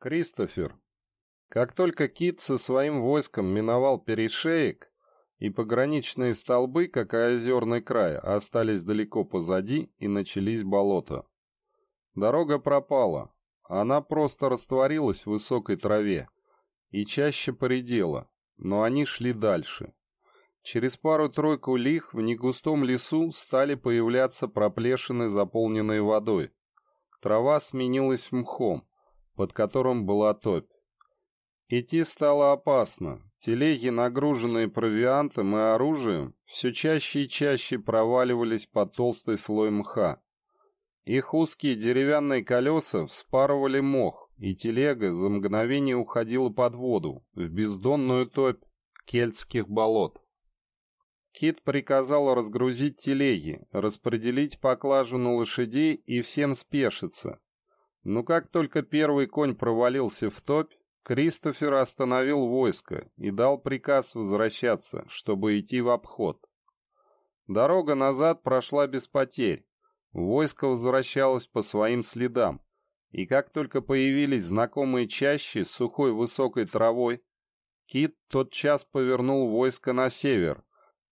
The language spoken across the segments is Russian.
Кристофер. Как только Кит со своим войском миновал перешеек, и пограничные столбы, как и озерный край, остались далеко позади, и начались болота. Дорога пропала, она просто растворилась в высокой траве и чаще поредела, но они шли дальше. Через пару-тройку лих в негустом лесу стали появляться проплешины, заполненные водой. Трава сменилась мхом, под которым была топь. Идти стало опасно. Телеги, нагруженные провиантом и оружием, все чаще и чаще проваливались под толстый слой мха. Их узкие деревянные колеса вспарывали мох, и телега за мгновение уходила под воду, в бездонную топь кельтских болот. Кит приказал разгрузить телеги, распределить поклажу на лошадей и всем спешиться. Но как только первый конь провалился в топь, Кристофер остановил войско и дал приказ возвращаться, чтобы идти в обход. Дорога назад прошла без потерь. Войско возвращалось по своим следам, и как только появились знакомые чащи с сухой высокой травой, Кит тотчас повернул войско на север,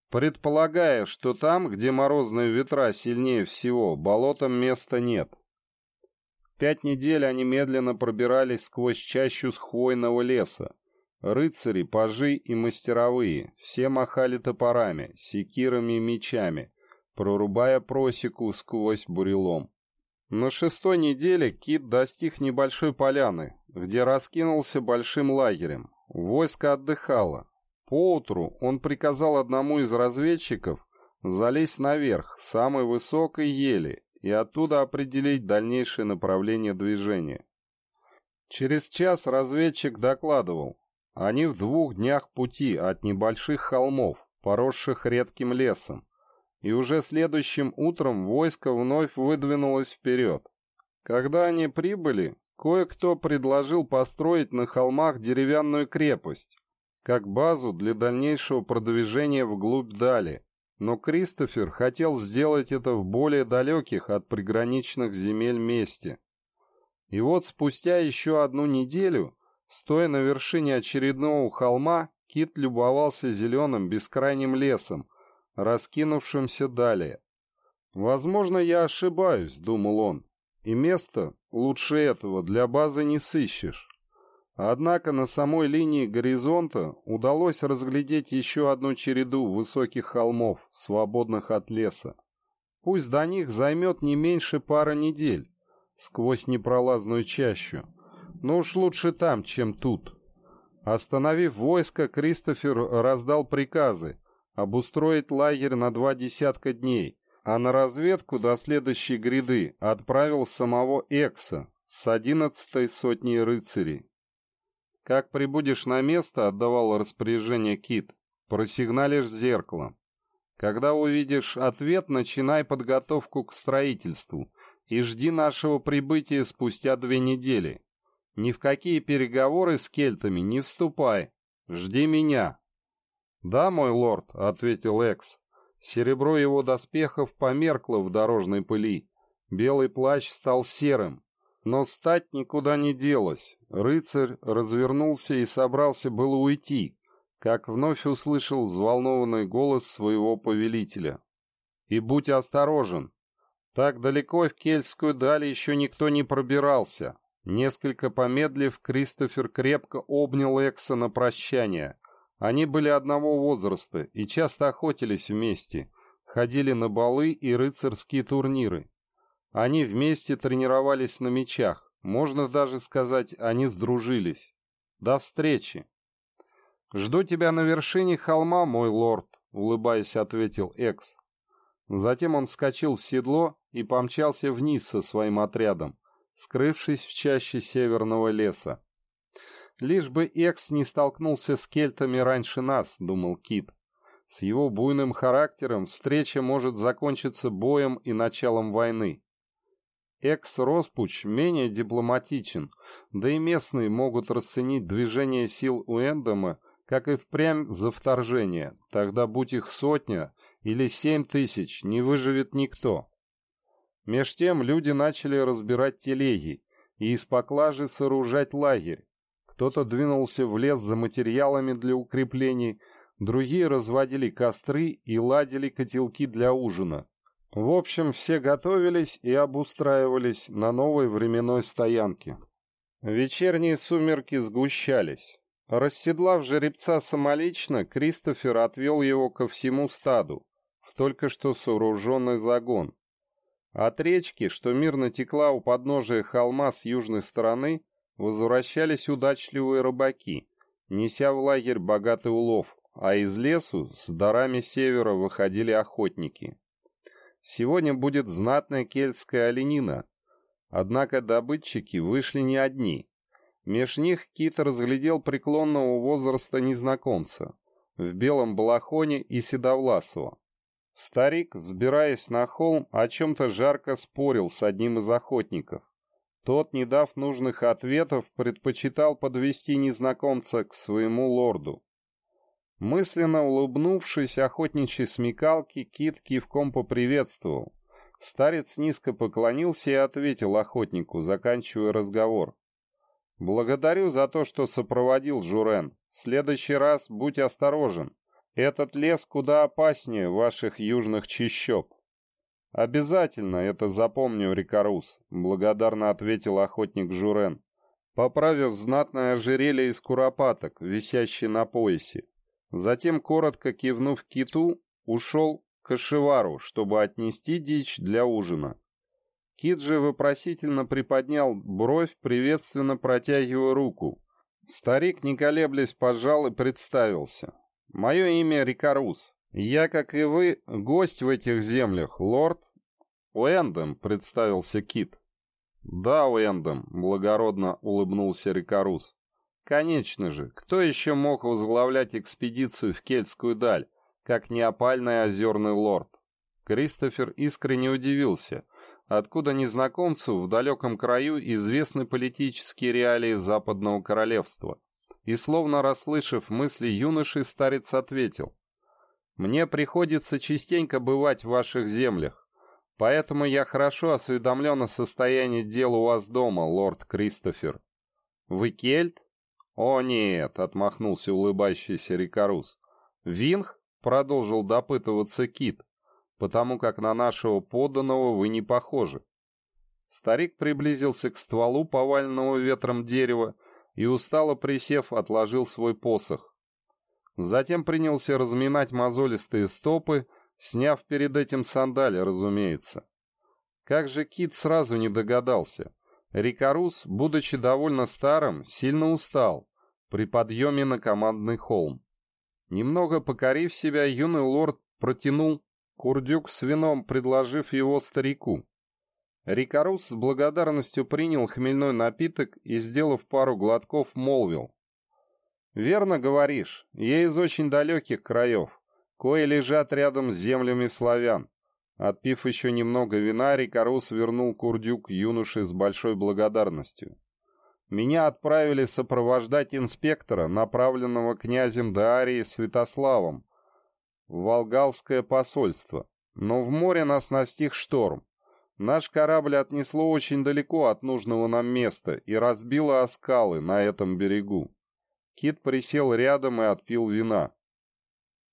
предполагая, что там, где морозные ветра сильнее всего, болотам места нет. Пять недель они медленно пробирались сквозь чащу хвойного леса. Рыцари, пажи и мастеровые, все махали топорами, секирами и мечами, прорубая просеку сквозь бурелом. На шестой неделе Кит достиг небольшой поляны, где раскинулся большим лагерем. Войско отдыхало. Поутру он приказал одному из разведчиков залезть наверх, самой высокой ели, и оттуда определить дальнейшее направление движения. Через час разведчик докладывал. Они в двух днях пути от небольших холмов, поросших редким лесом, и уже следующим утром войско вновь выдвинулось вперед. Когда они прибыли, кое-кто предложил построить на холмах деревянную крепость, как базу для дальнейшего продвижения вглубь дали, но Кристофер хотел сделать это в более далеких от приграничных земель месте. И вот спустя еще одну неделю, стоя на вершине очередного холма, Кит любовался зеленым бескрайним лесом, раскинувшимся далее. «Возможно, я ошибаюсь», — думал он, — «и место лучше этого для базы не сыщешь». Однако на самой линии горизонта удалось разглядеть еще одну череду высоких холмов, свободных от леса. Пусть до них займет не меньше пары недель, сквозь непролазную чащу, но уж лучше там, чем тут. Остановив войско, Кристофер раздал приказы обустроить лагерь на два десятка дней, а на разведку до следующей гряды отправил самого Экса с одиннадцатой сотней рыцарей. Как прибудешь на место, отдавал распоряжение Кит, просигналишь зеркалом. Когда увидишь ответ, начинай подготовку к строительству и жди нашего прибытия спустя две недели. Ни в какие переговоры с кельтами не вступай. Жди меня. Да, мой лорд, ответил Экс. Серебро его доспехов померкло в дорожной пыли. Белый плащ стал серым, но стать никуда не делась. Рыцарь развернулся и собрался было уйти, как вновь услышал взволнованный голос своего повелителя. «И будь осторожен. Так далеко в Кельтскую даль еще никто не пробирался». Несколько помедлив, Кристофер крепко обнял Экса на прощание. Они были одного возраста и часто охотились вместе, ходили на балы и рыцарские турниры. Они вместе тренировались на мечах. Можно даже сказать, они сдружились. До встречи. «Жду тебя на вершине холма, мой лорд», — улыбаясь, ответил Экс. Затем он вскочил в седло и помчался вниз со своим отрядом, скрывшись в чаще северного леса. «Лишь бы Экс не столкнулся с кельтами раньше нас», — думал Кит. «С его буйным характером встреча может закончиться боем и началом войны. Экс-Роспуч менее дипломатичен, да и местные могут расценить движение сил Уэндома как и впрямь за вторжение, тогда будь их сотня или семь тысяч, не выживет никто. Меж тем люди начали разбирать телеги, и из поклажи сооружать лагерь. Кто-то двинулся в лес за материалами для укреплений, другие разводили костры и ладили котелки для ужина. В общем, все готовились и обустраивались на новой временной стоянке. Вечерние сумерки сгущались. Расседлав жеребца самолично, Кристофер отвел его ко всему стаду, в только что сооруженный загон. От речки, что мирно текла у подножия холма с южной стороны, возвращались удачливые рыбаки, неся в лагерь богатый улов, а из лесу с дарами севера выходили охотники. Сегодня будет знатная кельтская оленина, однако добытчики вышли не одни. Меж них Кит разглядел преклонного возраста незнакомца в белом балахоне и седовласого. Старик, взбираясь на холм, о чем-то жарко спорил с одним из охотников. Тот, не дав нужных ответов, предпочитал подвести незнакомца к своему лорду. Мысленно улыбнувшись охотничьей смекалки, Кит кивком поприветствовал. Старец низко поклонился и ответил охотнику, заканчивая разговор. «Благодарю за то, что сопроводил Журен. В следующий раз будь осторожен. Этот лес куда опаснее ваших южных чащоб. Обязательно это запомню, Рикарус, благодарно ответил охотник Журен, поправив знатное ожерелье из куропаток, висящее на поясе. Затем, коротко кивнув киту, ушел к Ашевару, чтобы отнести дичь для ужина. Кит же вопросительно приподнял бровь, приветственно протягивая руку. Старик, не колеблясь, пожал и представился. Мое имя Рикарус. Я, как и вы, гость в этих землях, лорд Уэндом, представился Кит. Да, Уэндом, благородно улыбнулся Рикарус. Конечно же, кто еще мог возглавлять экспедицию в Кельтскую даль, как неопальный озерный лорд? Кристофер искренне удивился, откуда незнакомцу в далеком краю известны политические реалии Западного Королевства. И словно расслышав мысли юноши, старец ответил. «Мне приходится частенько бывать в ваших землях, поэтому я хорошо осведомлен о состоянии дел у вас дома, лорд Кристофер. Вы кельт?» «О нет», — отмахнулся улыбающийся Рикарус. «Винг?» — продолжил допытываться Кит, «потому как на нашего подданного вы не похожи». Старик приблизился к стволу поваленного ветром дерева и, устало присев, отложил свой посох. Затем принялся разминать мозолистые стопы, сняв перед этим сандали, разумеется. Как же Кит сразу не догадался. Рикарус, будучи довольно старым, сильно устал при подъеме на командный холм. Немного покорив себя, юный лорд протянул курдюк с вином, предложив его старику. Рикарус с благодарностью принял хмельной напиток и, сделав пару глотков, молвил. «Верно говоришь, я из очень далеких краев, кое лежат рядом с землями славян». Отпив еще немного вина, Рикарус вернул курдюк юноше с большой благодарностью. Меня отправили сопровождать инспектора, направленного князем Даарии Святославом, в Волгалское посольство. Но в море нас настиг шторм. Наш корабль отнесло очень далеко от нужного нам места и разбило о скалы на этом берегу. Кит присел рядом и отпил вина.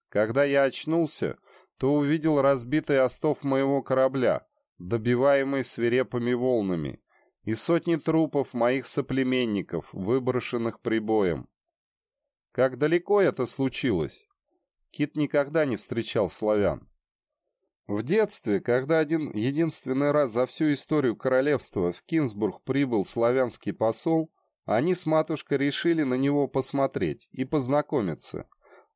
Когда я очнулся, то увидел разбитый остов моего корабля, добиваемый свирепыми волнами, и сотни трупов моих соплеменников, выброшенных прибоем. Как далеко это случилось? Кит никогда не встречал славян. В детстве, когда один единственный раз за всю историю королевства в Кинсбург прибыл славянский посол, они с матушкой решили на него посмотреть и познакомиться.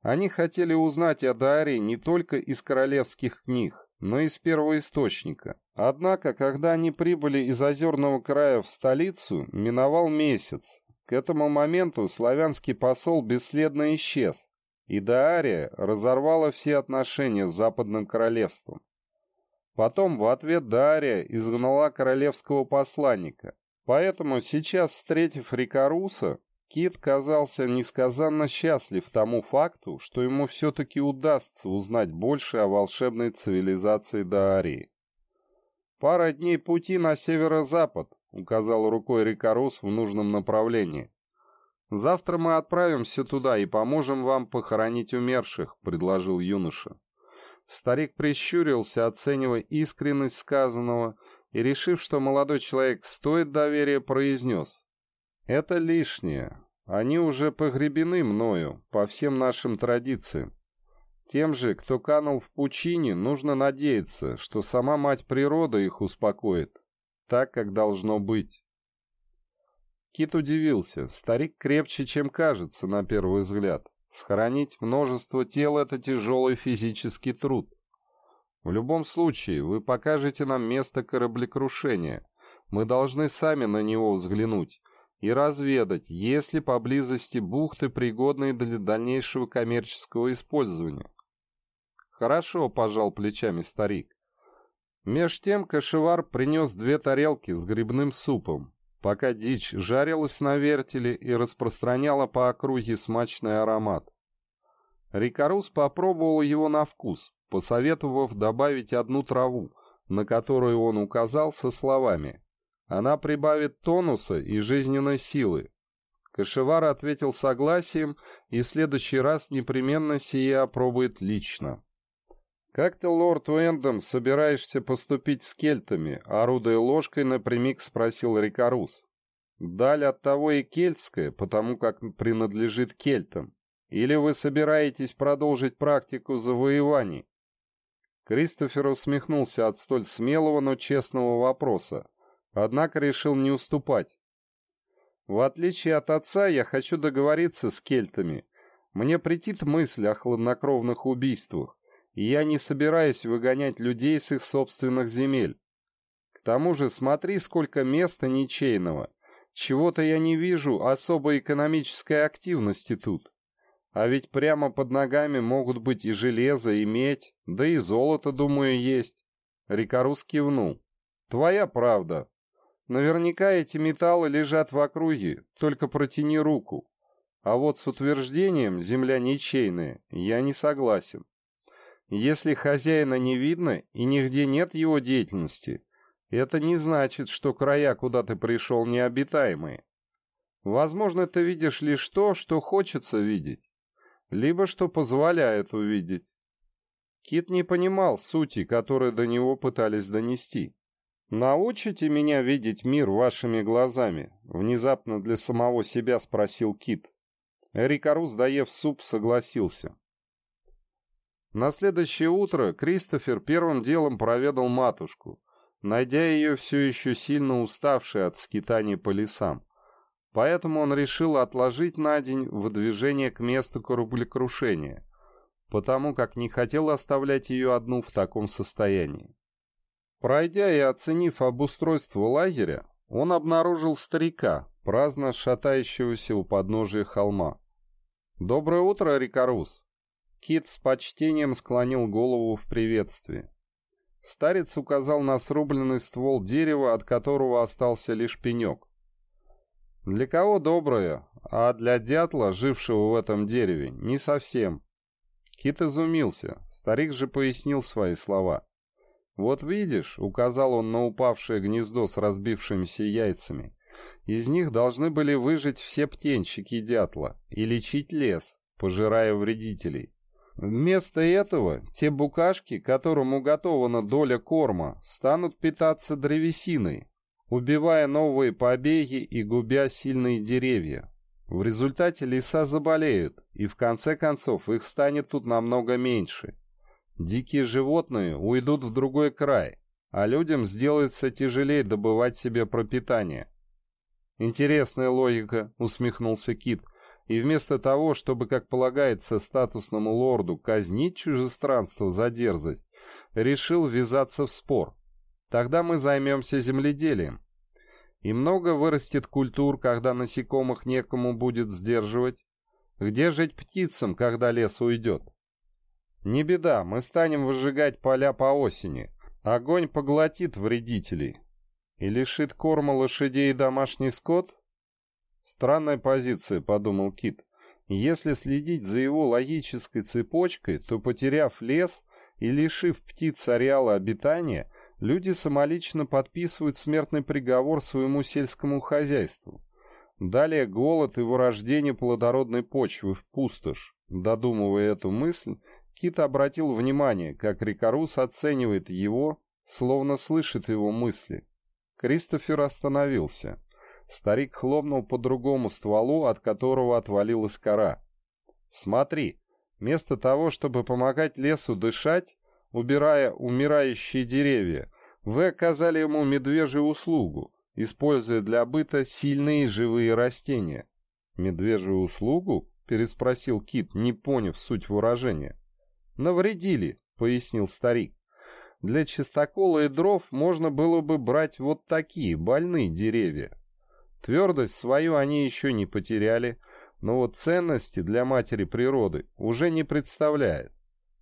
Они хотели узнать о Дарии не только из королевских книг, но из первоисточника. Однако, когда они прибыли из озерного края в столицу, миновал месяц. К этому моменту славянский посол бесследно исчез, и Даария разорвала все отношения с Западным Королевством. Потом в ответ Даария изгнала королевского посланника. Поэтому сейчас, встретив Рикаруса, Кит казался несказанно счастлив тому факту, что ему все-таки удастся узнать больше о волшебной цивилизации Даарии. Пара дней пути на северо-запад, — указал рукой Рикарус в нужном направлении. «Завтра мы отправимся туда и поможем вам похоронить умерших», — предложил юноша. Старик прищурился, оценивая искренность сказанного, и, решив, что молодой человек стоит доверия, произнес. «Это лишнее. Они уже погребены мною, по всем нашим традициям. Тем же, кто канул в пучине, нужно надеяться, что сама мать природа их успокоит, так, как должно быть». Кит удивился. Старик крепче, чем кажется, на первый взгляд. Схоронить множество тел — это тяжелый физический труд. В любом случае, вы покажете нам место кораблекрушения. Мы должны сами на него взглянуть и разведать, есть ли поблизости бухты, пригодные для дальнейшего коммерческого использования. Хорошо, пожал плечами старик. Меж тем кошевар принес две тарелки с грибным супом, пока дичь жарилась на вертеле и распространяла по округе смачный аромат. Рикарус попробовал его на вкус, посоветовав добавить одну траву, на которую он указал со словами «Она прибавит тонуса и жизненной силы». Кашевар ответил согласием и в следующий раз непременно сие опробует лично. «Как ты, лорд Уэндом, собираешься поступить с кельтами?» Орудуя ложкой напрямик спросил Рикарус. «Даль от того и кельтская, потому как принадлежит кельтам. Или вы собираетесь продолжить практику завоеваний?» Кристофер усмехнулся от столь смелого, но честного вопроса, однако решил не уступать. «В отличие от отца, я хочу договориться с кельтами. Мне претит мысль о хладнокровных убийствах и я не собираюсь выгонять людей с их собственных земель. К тому же смотри, сколько места ничейного. Чего-то я не вижу особой экономической активности тут. А ведь прямо под ногами могут быть и железо, и медь, да и золото, думаю, есть. Рикарус кивнул. Твоя правда. Наверняка эти металлы лежат в округе, только протяни руку. А вот с утверждением «земля ничейная» я не согласен. Если хозяина не видно и нигде нет его деятельности, это не значит, что края, куда ты пришел, необитаемые. Возможно, ты видишь лишь то, что хочется видеть, либо что позволяет увидеть. Кит не понимал сути, которую до него пытались донести. «Научите меня видеть мир вашими глазами?» — внезапно для самого себя спросил Кит. Рикарус, доев суп, согласился. На следующее утро Кристофер первым делом проведал матушку, найдя ее все еще сильно уставшей от скитаний по лесам. Поэтому он решил отложить на день выдвижение к месту кораблекрушения, потому как не хотел оставлять ее одну в таком состоянии. Пройдя и оценив обустройство лагеря, он обнаружил старика, праздно шатающегося у подножия холма. «Доброе утро, Рикарус!» Кит с почтением склонил голову в приветствии. Старец указал на срубленный ствол дерева, от которого остался лишь пенек. Для кого доброе, а для дятла, жившего в этом дереве, не совсем. Кит изумился, старик же пояснил свои слова. «Вот видишь», — указал он на упавшее гнездо с разбившимися яйцами, «из них должны были выжить все птенчики дятла и лечить лес, пожирая вредителей. Вместо этого те букашки, которым уготована доля корма, станут питаться древесиной, убивая новые побеги и губя сильные деревья. В результате леса заболеют, и в конце концов их станет тут намного меньше. Дикие животные уйдут в другой край, а людям сделается тяжелее добывать себе пропитание. «Интересная логика», — усмехнулся Кит, — и вместо того, чтобы, как полагается статусному лорду, казнить чужестранство за дерзость, решил ввязаться в спор. Тогда мы займемся земледелием. И много вырастет культур, когда насекомых некому будет сдерживать. Где жить птицам, когда лес уйдет? Не беда, мы станем выжигать поля по осени. Огонь поглотит вредителей. И лишит корма лошадей и домашний скот? Странная позиция, подумал Кит. Если следить за его логической цепочкой, то, потеряв лес и лишив птиц ареала обитания, Люди самолично подписывают смертный приговор своему сельскому хозяйству. Далее голод и вырождение плодородной почвы в пустошь. Додумывая эту мысль, Кит обратил внимание, как Рикарус оценивает его, словно слышит его мысли. Кристофер остановился. Старик хлопнул по другому стволу, от которого отвалилась кора. «Смотри, вместо того, чтобы помогать лесу дышать, убирая умирающие деревья, вы оказали ему медвежью услугу, используя для быта сильные живые растения». «Медвежью услугу?» — переспросил Кит, не поняв суть выражения. «Навредили», — пояснил старик. «Для чистокола и дров можно было бы брать вот такие, больные деревья. Твердость свою они еще не потеряли, но вот ценности для матери природы уже не представляет.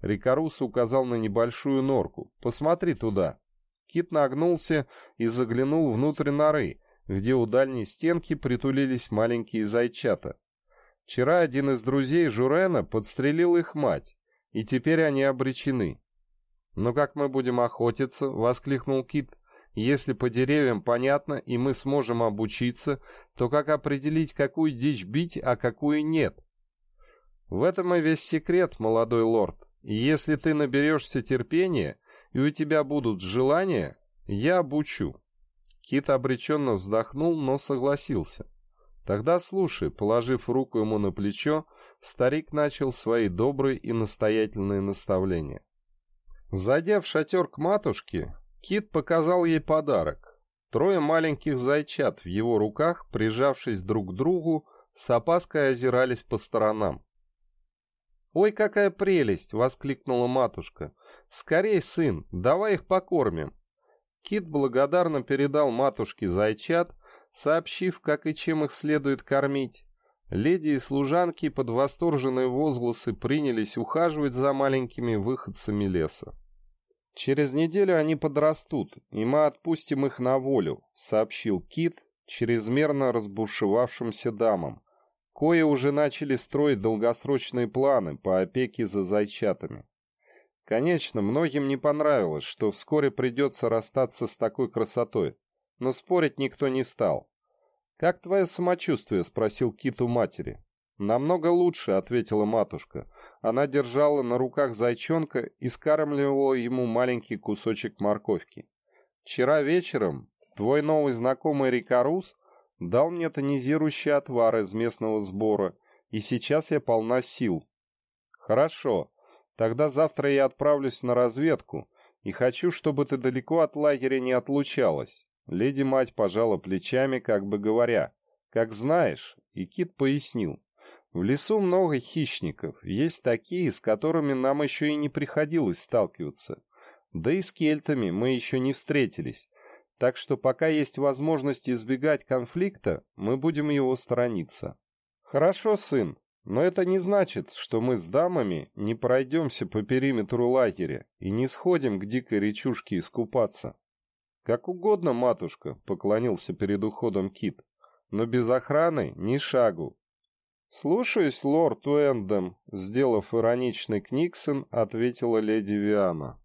Рикарус указал на небольшую норку. «Посмотри туда». Кит нагнулся и заглянул внутрь норы, где у дальней стенки притулились маленькие зайчата. Вчера один из друзей Журена подстрелил их мать, и теперь они обречены. «Но как мы будем охотиться?» — воскликнул Кит. Если по деревьям понятно, и мы сможем обучиться, то как определить, какую дичь бить, а какую нет? В этом и весь секрет, молодой лорд. Если ты наберешься терпения, и у тебя будут желания, я обучу. Кит обреченно вздохнул, но согласился. Тогда слушай, положив руку ему на плечо, старик начал свои добрые и настоятельные наставления. Зайдя в шатер к матушке, Кит показал ей подарок. Трое маленьких зайчат в его руках, прижавшись друг к другу, с опаской озирались по сторонам. «Ой, какая прелесть!» — воскликнула матушка. «Скорей, сын, давай их покормим!» Кит благодарно передал матушке зайчат, сообщив, как и чем их следует кормить. Леди и служанки под восторженные возгласы принялись ухаживать за маленькими выходцами леса. «Через неделю они подрастут, и мы отпустим их на волю», — сообщил Кит чрезмерно разбушевавшимся дамам, кое уже начали строить долгосрочные планы по опеке за зайчатами. Конечно, многим не понравилось, что вскоре придется расстаться с такой красотой, но спорить никто не стал. «Как твое самочувствие?» — спросил Кит у матери. «Намного лучше», — ответила матушка. Она держала на руках зайчонка и скармливала ему маленький кусочек морковки. «Вчера вечером твой новый знакомый Рикарус дал мне тонизирующий отвар из местного сбора, и сейчас я полна сил». «Хорошо. Тогда завтра я отправлюсь на разведку, и хочу, чтобы ты далеко от лагеря не отлучалась». Леди-мать пожала плечами, как бы говоря, «Как знаешь», и Кит пояснил. В лесу много хищников, есть такие, с которыми нам еще и не приходилось сталкиваться. Да и с кельтами мы еще не встретились. Так что пока есть возможность избегать конфликта, мы будем его сторониться. Хорошо, сын, но это не значит, что мы с дамами не пройдемся по периметру лагеря и не сходим к дикой речушке искупаться. Как угодно, матушка, поклонился перед уходом Кит, но без охраны ни шагу, «Слушаюсь, лорд Уэндем», — сделав ироничный Книксон, ответила леди Виана.